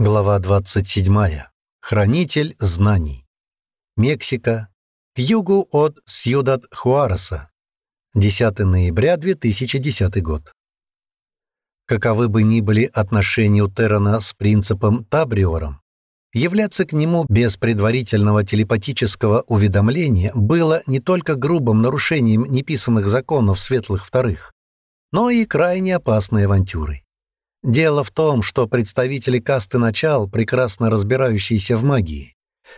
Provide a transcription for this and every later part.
Глава 27. Хранитель знаний. Мексика. К югу от Сьюдад-Хуареса. 10 ноября 2010 год. Каковы бы ни были отношения у Террана с принципом Табриором, являться к нему без предварительного телепатического уведомления было не только грубым нарушением неписанных законов светлых вторых, но и крайне опасной авантюрой. Дело в том, что представители касты начал, прекрасно разбирающиеся в магии,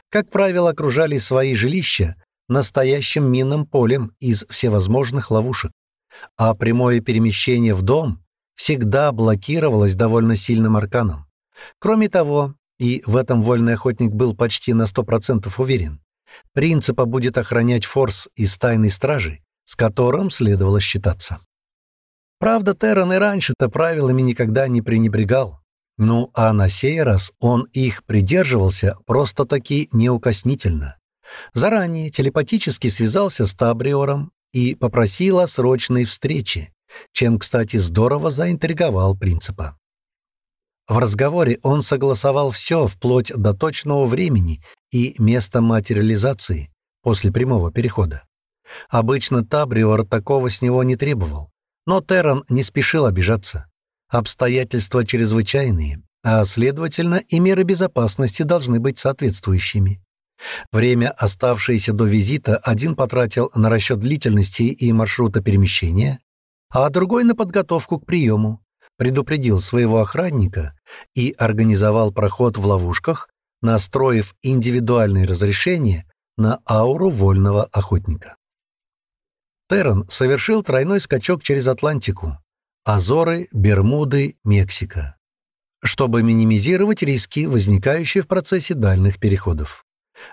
как правило, окружали свои жилища настоящим минным полем из всевозможных ловушек, а прямое перемещение в дом всегда блокировалось довольно сильным арканом. Кроме того, и в этом вольный охотник был почти на 100% уверен, принципа будет охранять форс из тайной стражи, с которым следовало считаться. Правда, Террен и раньше-то правилами никогда не пренебрегал. Ну, а на сей раз он их придерживался просто-таки неукоснительно. Заранее телепатически связался с Табриором и попросил о срочной встрече, чем, кстати, здорово заинтриговал принципа. В разговоре он согласовал все вплоть до точного времени и места материализации после прямого перехода. Обычно Табриор такого с него не требовал, но Терран не спешил обижаться. Обстоятельства чрезвычайные, а, следовательно, и меры безопасности должны быть соответствующими. Время, оставшееся до визита, один потратил на расчет длительности и маршрута перемещения, а другой — на подготовку к приему, предупредил своего охранника и организовал проход в ловушках, настроив индивидуальные разрешения на ауру вольного охотника. Террен совершил тройной скачок через Атлантику. Азоры, Бермуды, Мексика. Чтобы минимизировать риски, возникающие в процессе дальних переходов.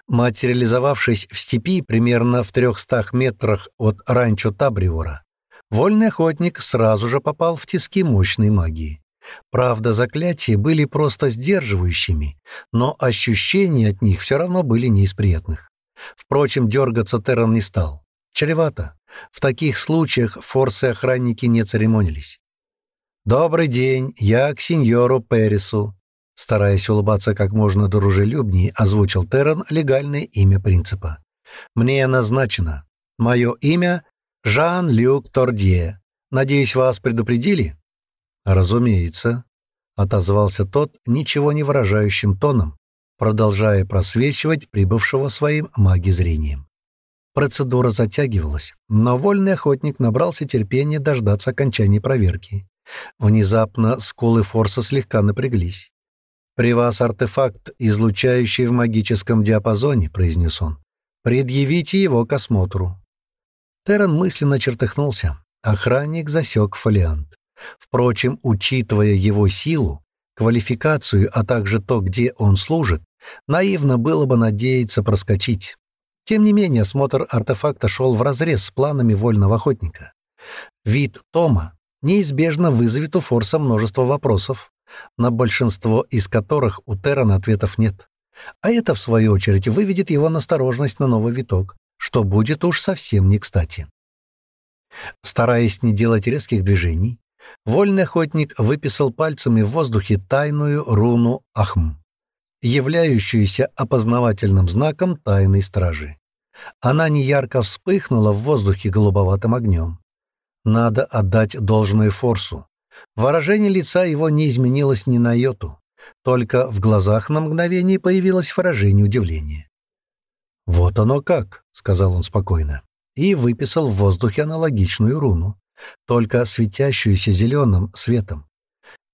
Материализовавшись в степи примерно в 300 метрах от ранчо Табриора, вольный охотник сразу же попал в тиски мощной магии. Правда, заклятия были просто сдерживающими, но ощущения от них все равно были не из приятных. Впрочем, дергаться Террен не стал. Чревато. В таких случаях форсы-охранники не церемонились. «Добрый день, я к сеньору Пересу», стараясь улыбаться как можно дружелюбнее, озвучил Террен легальное имя принципа. «Мне назначено. Мое имя — Жан-Люк Тордье. Надеюсь, вас предупредили?» «Разумеется», — отозвался тот ничего не выражающим тоном, продолжая просвечивать прибывшего своим маги зрением. Процедура затягивалась, но вольный охотник набрался терпения дождаться окончания проверки. Внезапно скулы Форса слегка напряглись. «При вас артефакт, излучающий в магическом диапазоне», — произнес он. «Предъявите его к осмотру». Террен мысленно чертыхнулся. Охранник засек фолиант. Впрочем, учитывая его силу, квалификацию, а также то, где он служит, наивно было бы надеяться проскочить. Тем не менее, осмотр артефакта шел вразрез с планами вольного охотника. Вид Тома неизбежно вызовет у Форса множество вопросов, на большинство из которых у Террана ответов нет. А это, в свою очередь, выведет его насторожность на новый виток, что будет уж совсем не кстати. Стараясь не делать резких движений, вольный охотник выписал пальцами в воздухе тайную руну Ахм являющуюся опознавательным знаком тайной стражи. Она неярко вспыхнула в воздухе голубоватым огнем. Надо отдать должную форсу. Выражение лица его не изменилось ни на йоту, только в глазах на мгновение появилось выражение удивления. «Вот оно как», — сказал он спокойно, и выписал в воздухе аналогичную руну, только светящуюся зеленым светом.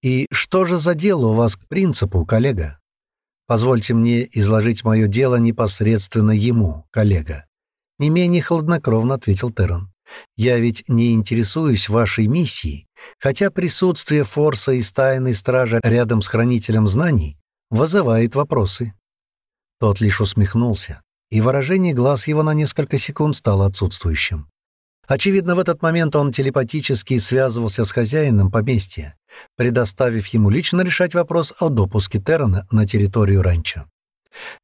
«И что же за дело у вас к принципу, коллега?» Позвольте мне изложить мое дело непосредственно ему, коллега. Не менее хладнокровно ответил Террон. Я ведь не интересуюсь вашей миссией, хотя присутствие Форса и тайной стражи рядом с хранителем знаний вызывает вопросы. Тот лишь усмехнулся, и выражение глаз его на несколько секунд стало отсутствующим. Очевидно, в этот момент он телепатически связывался с хозяином поместья, предоставив ему лично решать вопрос о допуске Террена на территорию ранчо.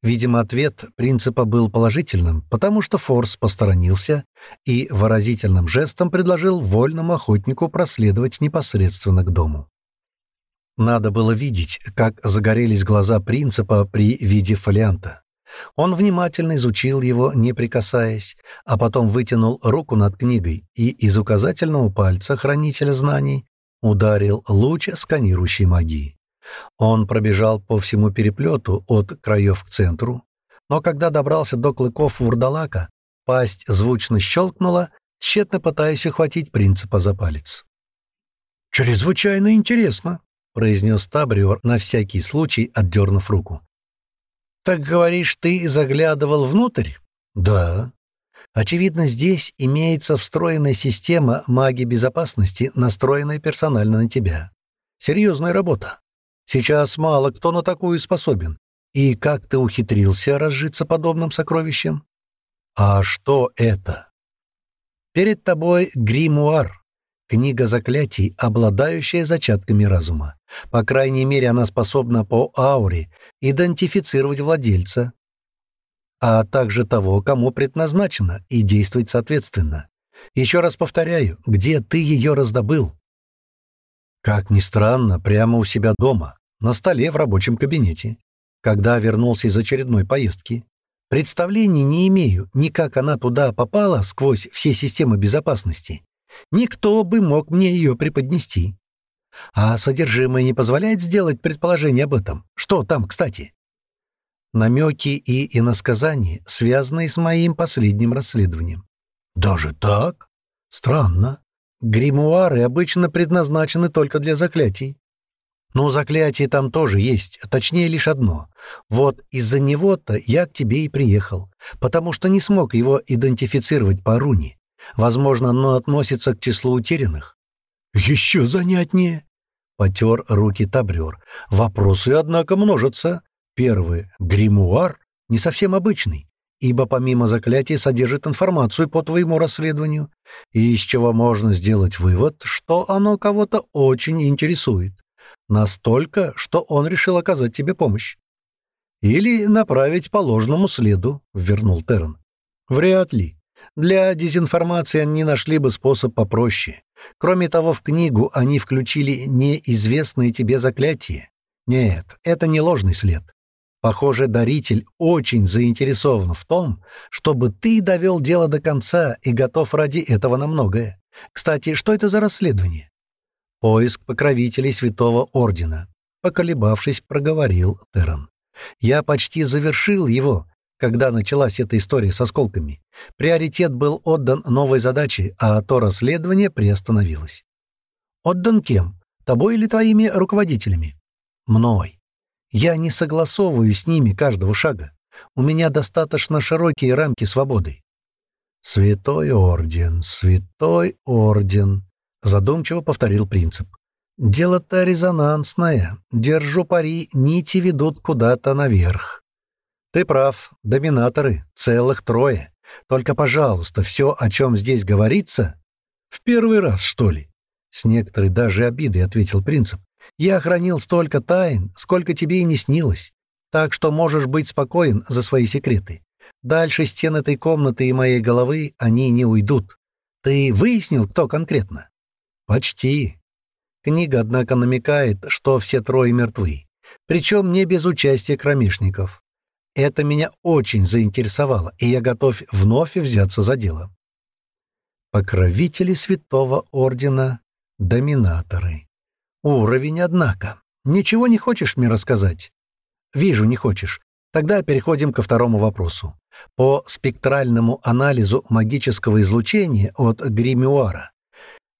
Видимо, ответ принципа был положительным, потому что Форс посторонился и выразительным жестом предложил вольному охотнику проследовать непосредственно к дому. Надо было видеть, как загорелись глаза принципа при виде фолианта. Он внимательно изучил его, не прикасаясь, а потом вытянул руку над книгой и из указательного пальца хранителя знаний ударил луч сканирующей магии. Он пробежал по всему переплету от краев к центру, но когда добрался до клыков вурдалака, пасть звучно щелкнула, тщетно пытаясь ухватить принципа за палец. «Чрезвычайно интересно», — произнес Табриор на всякий случай, отдернув руку. «Так говоришь, ты заглядывал внутрь?» «Да». «Очевидно, здесь имеется встроенная система магии безопасности, настроенная персонально на тебя. Серьезная работа. Сейчас мало кто на такую способен. И как ты ухитрился разжиться подобным сокровищем?» «А что это?» «Перед тобой гримуар, Книга заклятий, обладающая зачатками разума. По крайней мере, она способна по ауре идентифицировать владельца, а также того, кому предназначена, и действовать соответственно. Еще раз повторяю, где ты ее раздобыл? Как ни странно, прямо у себя дома, на столе в рабочем кабинете, когда вернулся из очередной поездки. Представления не имею, ни как она туда попала сквозь все системы безопасности, Никто бы мог мне ее преподнести. А содержимое не позволяет сделать предположение об этом. Что там, кстати? Намеки и иносказания, связанные с моим последним расследованием. Даже так? Странно. Гримуары обычно предназначены только для заклятий. Но заклятие там тоже есть, точнее лишь одно. Вот из-за него-то я к тебе и приехал, потому что не смог его идентифицировать по руне. Возможно, оно относится к числу утерянных. «Еще занятнее!» — потер руки Табрер. «Вопросы, однако, множатся. Первый — гримуар, не совсем обычный, ибо помимо заклятия содержит информацию по твоему расследованию, и из чего можно сделать вывод, что оно кого-то очень интересует. Настолько, что он решил оказать тебе помощь. Или направить по ложному следу», — вернул Терн. «Вряд ли. Для дезинформации они нашли бы способ попроще. Кроме того, в книгу они включили неизвестные тебе заклятия. Нет, это не ложный след. Похоже, даритель очень заинтересован в том, чтобы ты довел дело до конца и готов ради этого на многое. Кстати, что это за расследование? Поиск покровителей Святого Ордена. Поколебавшись, проговорил Террен. Я почти завершил его, когда началась эта история с осколками. Приоритет был отдан новой задаче, а то расследование приостановилось. «Отдан кем? Тобой или твоими руководителями?» «Мной. Я не согласовываю с ними каждого шага. У меня достаточно широкие рамки свободы». «Святой Орден, Святой Орден», — задумчиво повторил принцип. «Дело-то резонансное. Держу пари, нити ведут куда-то наверх». «Ты прав. Доминаторы. Целых трое. Только, пожалуйста, все, о чем здесь говорится...» «В первый раз, что ли?» С некоторой даже обидой ответил принцип. «Я хранил столько тайн, сколько тебе и не снилось. Так что можешь быть спокоен за свои секреты. Дальше стен этой комнаты и моей головы они не уйдут. Ты выяснил, кто конкретно?» «Почти». Книга, однако, намекает, что все трое мертвы. Причем не без участия кромешников. Это меня очень заинтересовало, и я готов вновь взяться за дело. Покровители Святого Ордена — доминаторы. Уровень, однако. Ничего не хочешь мне рассказать? Вижу, не хочешь. Тогда переходим ко второму вопросу. По спектральному анализу магического излучения от гримуара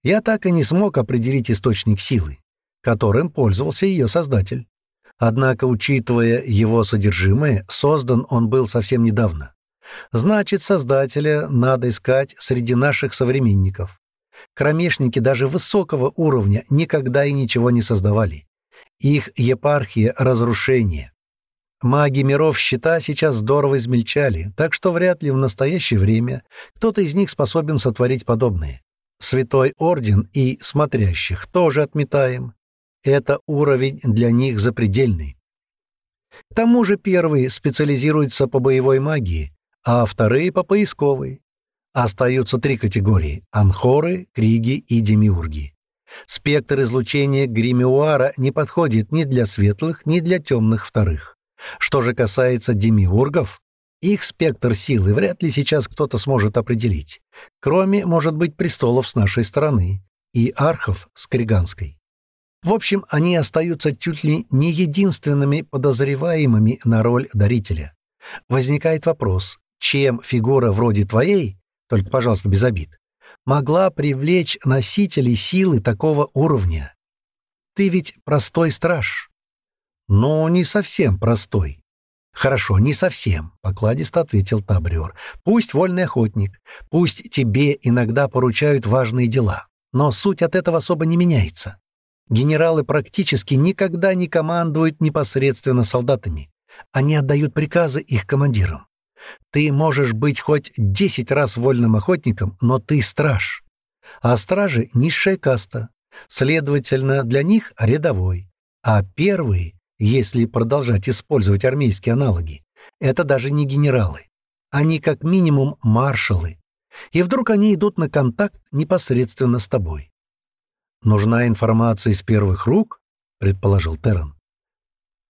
я так и не смог определить источник силы, которым пользовался ее создатель. Однако, учитывая его содержимое, создан он был совсем недавно. Значит, создателя надо искать среди наших современников. Кромешники даже высокого уровня никогда и ничего не создавали. Их епархия — разрушение. Маги миров щита сейчас здорово измельчали, так что вряд ли в настоящее время кто-то из них способен сотворить подобное. Святой Орден и Смотрящих тоже отметаем. Это уровень для них запредельный. К тому же первые специализируются по боевой магии, а вторые — по поисковой. Остаются три категории — анхоры, криги и демиурги. Спектр излучения гримиуара не подходит ни для светлых, ни для темных вторых. Что же касается демиургов, их спектр силы вряд ли сейчас кто-то сможет определить, кроме, может быть, престолов с нашей стороны и архов с Криганской. В общем, они остаются чуть ли не единственными подозреваемыми на роль дарителя. Возникает вопрос, чем фигура вроде твоей, только, пожалуйста, без обид, могла привлечь носителей силы такого уровня? Ты ведь простой страж. Но не совсем простой. «Хорошо, не совсем», — покладисто ответил Табриор. «Пусть вольный охотник, пусть тебе иногда поручают важные дела, но суть от этого особо не меняется. Генералы практически никогда не командуют непосредственно солдатами. Они отдают приказы их командирам. Ты можешь быть хоть десять раз вольным охотником, но ты страж. А стражи — низшая каста. Следовательно, для них — рядовой. А первые, если продолжать использовать армейские аналоги, это даже не генералы. Они как минимум маршалы. И вдруг они идут на контакт непосредственно с тобой. «Нужна информация из первых рук?» — предположил Террен.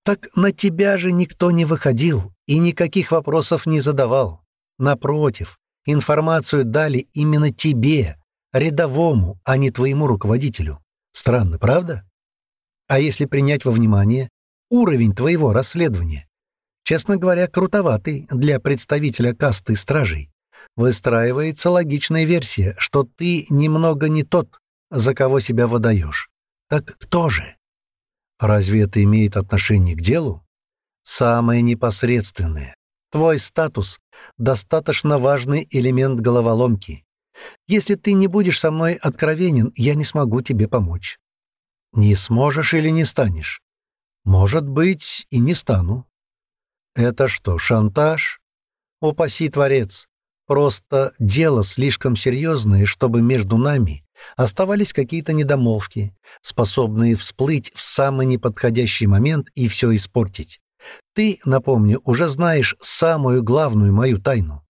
«Так на тебя же никто не выходил и никаких вопросов не задавал. Напротив, информацию дали именно тебе, рядовому, а не твоему руководителю. Странно, правда? А если принять во внимание уровень твоего расследования? Честно говоря, крутоватый для представителя касты стражей. Выстраивается логичная версия, что ты немного не тот, за кого себя выдаешь. Так кто же? Разве это имеет отношение к делу? Самое непосредственное. Твой статус — достаточно важный элемент головоломки. Если ты не будешь со мной откровенен, я не смогу тебе помочь. Не сможешь или не станешь? Может быть, и не стану. Это что, шантаж? Упаси, Творец. Просто дело слишком серьезное, чтобы между нами Оставались какие-то недомолвки, способные всплыть в самый неподходящий момент и все испортить. Ты, напомню, уже знаешь самую главную мою тайну.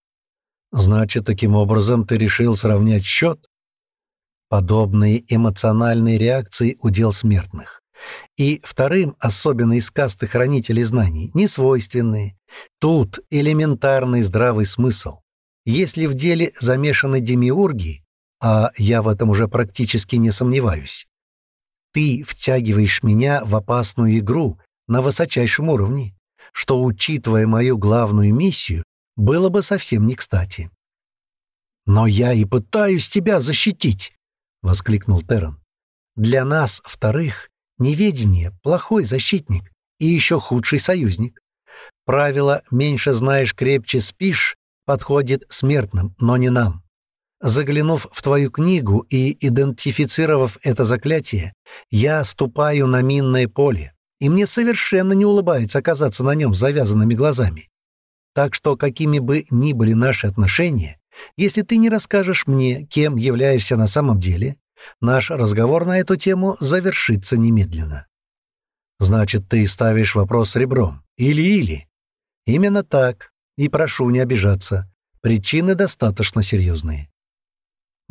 Значит, таким образом ты решил сравнять счет? Подобные эмоциональные реакции — удел смертных. И вторым, особенно из касты хранителей знаний, не свойственные. Тут элементарный здравый смысл. Если в деле замешаны демиурги, а я в этом уже практически не сомневаюсь. Ты втягиваешь меня в опасную игру на высочайшем уровне, что, учитывая мою главную миссию, было бы совсем не кстати. «Но я и пытаюсь тебя защитить!» — воскликнул Террен. «Для нас, вторых, неведение — плохой защитник и еще худший союзник. Правило «меньше знаешь, крепче спишь» подходит смертным, но не нам. Заглянув в твою книгу и идентифицировав это заклятие, я ступаю на минное поле, и мне совершенно не улыбается оказаться на нем с завязанными глазами. Так что, какими бы ни были наши отношения, если ты не расскажешь мне, кем являешься на самом деле, наш разговор на эту тему завершится немедленно. Значит, ты ставишь вопрос ребром. Или-или. Именно так. И прошу не обижаться. Причины достаточно серьезные.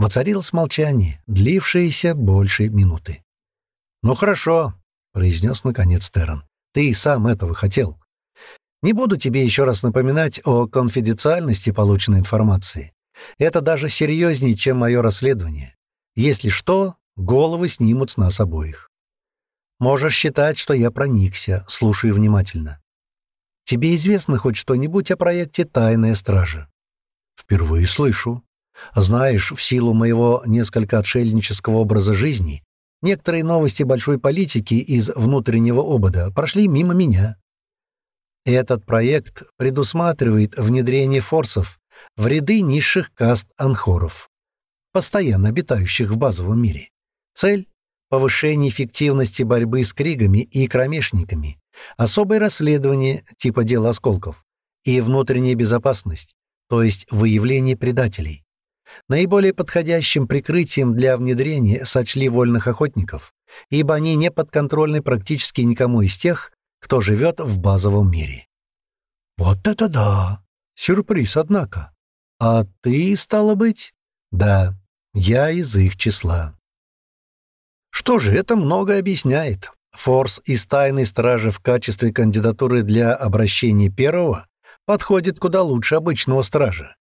Воцарилось молчание, длившееся больше минуты. «Ну хорошо», — произнес наконец Террен. «Ты и сам этого хотел. Не буду тебе еще раз напоминать о конфиденциальности полученной информации. Это даже серьезнее, чем мое расследование. Если что, головы снимут с нас обоих. Можешь считать, что я проникся, слушаю внимательно. Тебе известно хоть что-нибудь о проекте «Тайная стража»?» «Впервые слышу», знаешь, в силу моего несколько отшельнического образа жизни, некоторые новости большой политики из внутреннего обода прошли мимо меня. Этот проект предусматривает внедрение форсов в ряды низших каст анхоров, постоянно обитающих в базовом мире. Цель — повышение эффективности борьбы с кригами и кромешниками, особое расследование типа дела осколков и внутренняя безопасность, то есть выявление предателей. Наиболее подходящим прикрытием для внедрения сочли вольных охотников, ибо они не подконтрольны практически никому из тех, кто живет в базовом мире. «Вот это да! Сюрприз, однако. А ты, стало быть?» «Да, я из их числа». Что же, это много объясняет. Форс из тайной стражи в качестве кандидатуры для обращения первого подходит куда лучше обычного стража.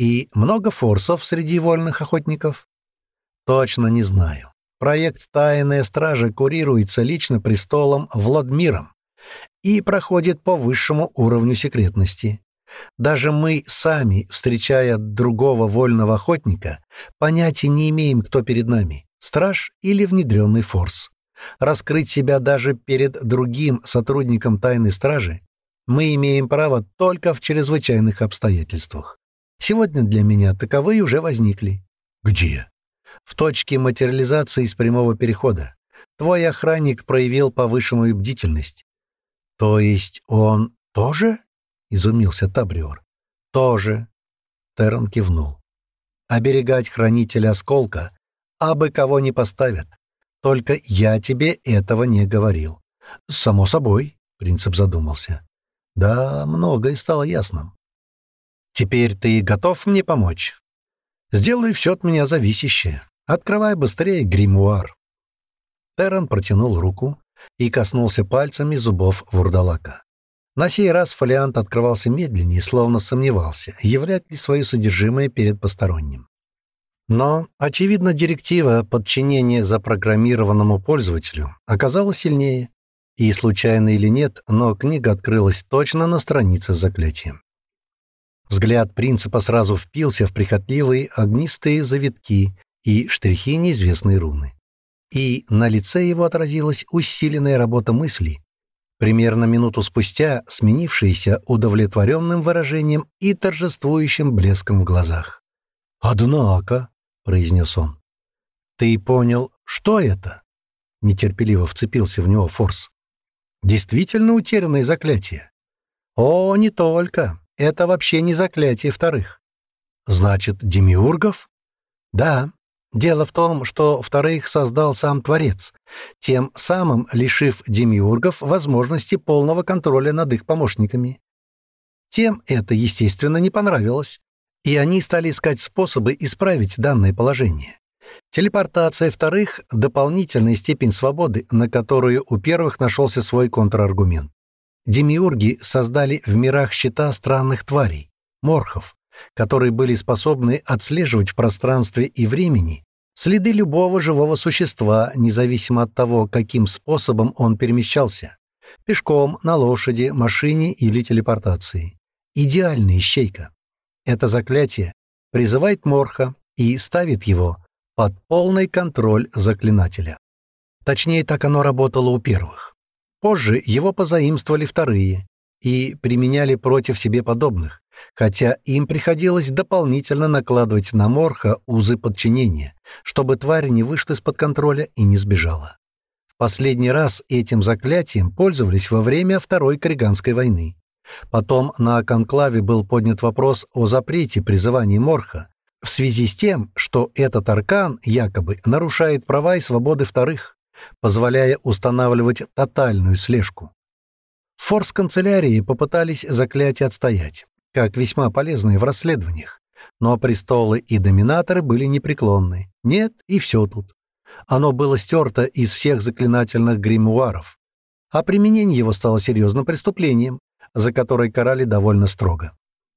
И много форсов среди вольных охотников? Точно не знаю. Проект «Тайная стража» курируется лично престолом Владмиром и проходит по высшему уровню секретности. Даже мы сами, встречая другого вольного охотника, понятия не имеем, кто перед нами — страж или внедренный форс. Раскрыть себя даже перед другим сотрудником тайной стражи мы имеем право только в чрезвычайных обстоятельствах. Сегодня для меня таковые уже возникли. Где? В точке материализации из прямого перехода. Твой охранник проявил повышенную бдительность. То есть он тоже? Изумился Табриор. Тоже. Террен кивнул. Оберегать хранителя осколка, абы кого не поставят. Только я тебе этого не говорил. Само собой, принцип задумался. Да, многое стало ясным. Теперь ты готов мне помочь? Сделай все от меня зависящее. Открывай быстрее гримуар. Террен протянул руку и коснулся пальцами зубов вурдалака. На сей раз фолиант открывался медленнее, словно сомневался, являть ли свое содержимое перед посторонним. Но, очевидно, директива подчинения запрограммированному пользователю оказалась сильнее, и, случайно или нет, но книга открылась точно на странице с заклятием. Взгляд принципа сразу впился в прихотливые огнистые завитки и штрихи неизвестной руны. И на лице его отразилась усиленная работа мысли, примерно минуту спустя сменившаяся удовлетворенным выражением и торжествующим блеском в глазах. «Однако», — произнес он. «Ты понял, что это?» Нетерпеливо вцепился в него Форс. «Действительно утерянное заклятие?» «О, не только. Это вообще не заклятие вторых». «Значит, демиургов?» «Да. Дело в том, что вторых создал сам Творец, тем самым лишив демиургов возможности полного контроля над их помощниками. Тем это, естественно, не понравилось, и они стали искать способы исправить данное положение. Телепортация вторых — дополнительная степень свободы, на которую у первых нашелся свой контраргумент. Демиурги создали в мирах щита странных тварей, морхов, которые были способны отслеживать в пространстве и времени следы любого живого существа, независимо от того, каким способом он перемещался — пешком, на лошади, машине или телепортации. Идеальная ищейка. Это заклятие призывает Морха и ставит его под полный контроль заклинателя. Точнее, так оно работало у первых. Позже его позаимствовали вторые и применяли против себе подобных, хотя им приходилось дополнительно накладывать на Морха узы подчинения, чтобы тварь не вышла из-под контроля и не сбежала. В последний раз этим заклятием пользовались во время Второй Криганской войны. Потом на конклаве был поднят вопрос о запрете призывания Морха в связи с тем, что этот аркан якобы нарушает права и свободы вторых, позволяя устанавливать тотальную слежку. Форс-канцелярии попытались заклятие отстоять, как весьма полезные в расследованиях, но престолы и доминаторы были непреклонны. Нет, и все тут. Оно было стерто из всех заклинательных гримуаров, а применение его стало серьезным преступлением, за которое карали довольно строго.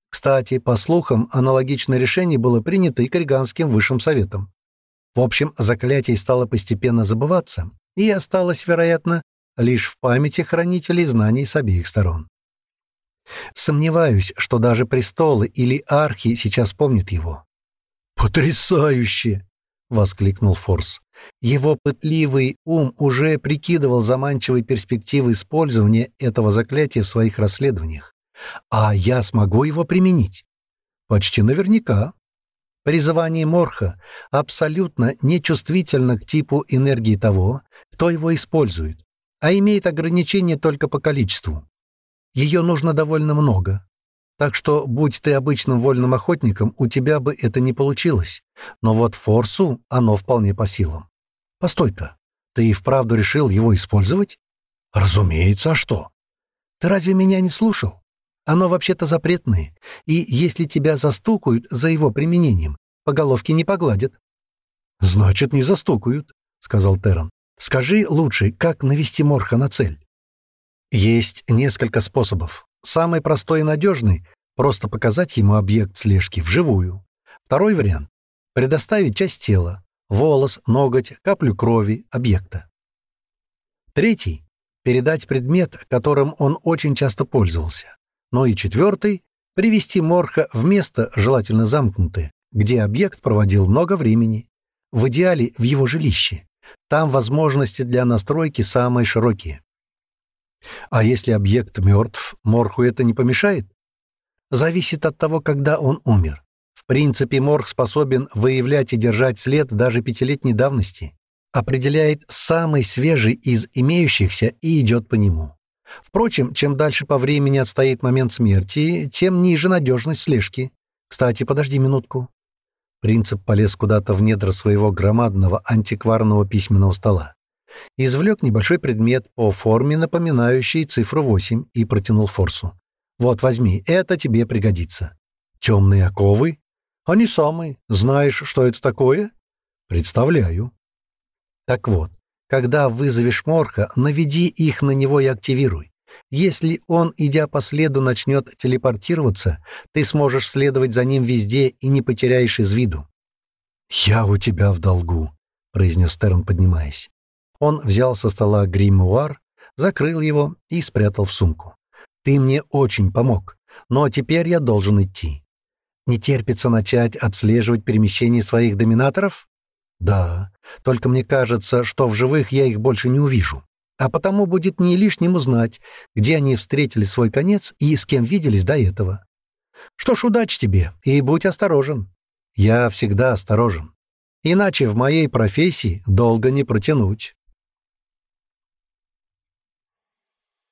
Кстати, по слухам, аналогичное решение было принято и Криганским высшим советом. В общем, заклятие стало постепенно забываться и осталось, вероятно, лишь в памяти хранителей знаний с обеих сторон. Сомневаюсь, что даже престолы или архи сейчас помнят его. «Потрясающе!» — воскликнул Форс. Его пытливый ум уже прикидывал заманчивые перспективы использования этого заклятия в своих расследованиях. А я смогу его применить? Почти наверняка. Призывание Морха абсолютно нечувствительно к типу энергии того, кто его использует, а имеет ограничение только по количеству. Ее нужно довольно много. Так что, будь ты обычным вольным охотником, у тебя бы это не получилось. Но вот Форсу оно вполне по силам. Постой-ка, ты и вправду решил его использовать? Разумеется, а что? Ты разве меня не слушал? Оно вообще-то запретное, и если тебя застукают за его применением, по головке не погладят. Значит, не застукают, сказал Террен. «Скажи лучше, как навести Морха на цель?» «Есть несколько способов. Самый простой и надежный — просто показать ему объект слежки вживую. Второй вариант — предоставить часть тела, волос, ноготь, каплю крови объекта. Третий — передать предмет, которым он очень часто пользовался. Ну и четвертый — привести Морха в место, желательно замкнутое, где объект проводил много времени. В идеале в его жилище. Там возможности для настройки самые широкие. А если объект мертв, Морху это не помешает? Зависит от того, когда он умер. В принципе, Морх способен выявлять и держать след даже пятилетней давности. Определяет самый свежий из имеющихся и идет по нему. Впрочем, чем дальше по времени отстоит момент смерти, тем ниже надежность слежки. Кстати, подожди минутку. Принцип полез куда-то в недра своего громадного антикварного письменного стола. Извлек небольшой предмет по форме, напоминающий цифру 8, и протянул Форсу. «Вот, возьми, это тебе пригодится». «Темные оковы?» «Они самые. Знаешь, что это такое?» «Представляю». «Так вот, когда вызовешь Морха, наведи их на него и активируй. Если он, идя по следу, начнет телепортироваться, ты сможешь следовать за ним везде и не потеряешь из виду. «Я у тебя в долгу», — произнес Терн, поднимаясь. Он взял со стола гримуар, закрыл его и спрятал в сумку. «Ты мне очень помог, но теперь я должен идти. Не терпится начать отслеживать перемещение своих доминаторов?» «Да, только мне кажется, что в живых я их больше не увижу а потому будет не лишним узнать, где они встретили свой конец и с кем виделись до этого. Что ж, удачи тебе, и будь осторожен. Я всегда осторожен. Иначе в моей профессии долго не протянуть.